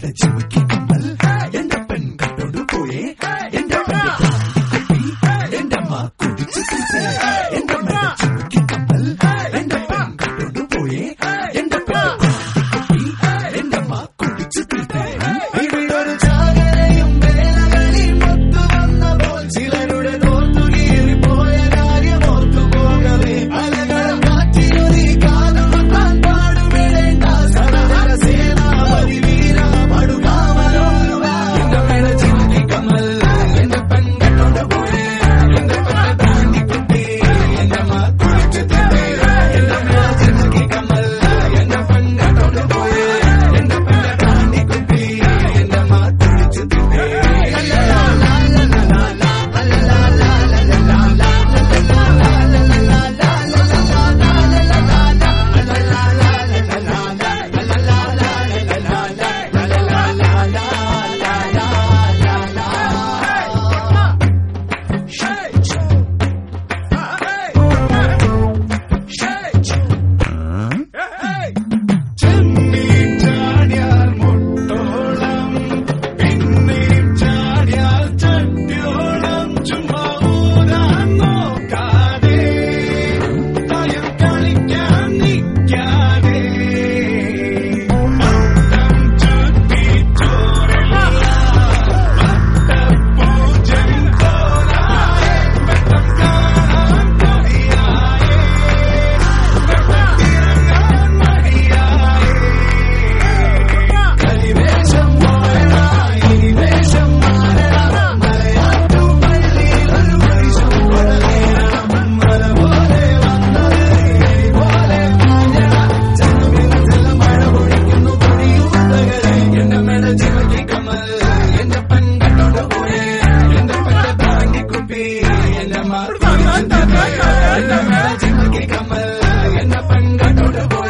that you would give. என்னமா என்னமா ஜிம்மக்கி என்ன பண்ண போய்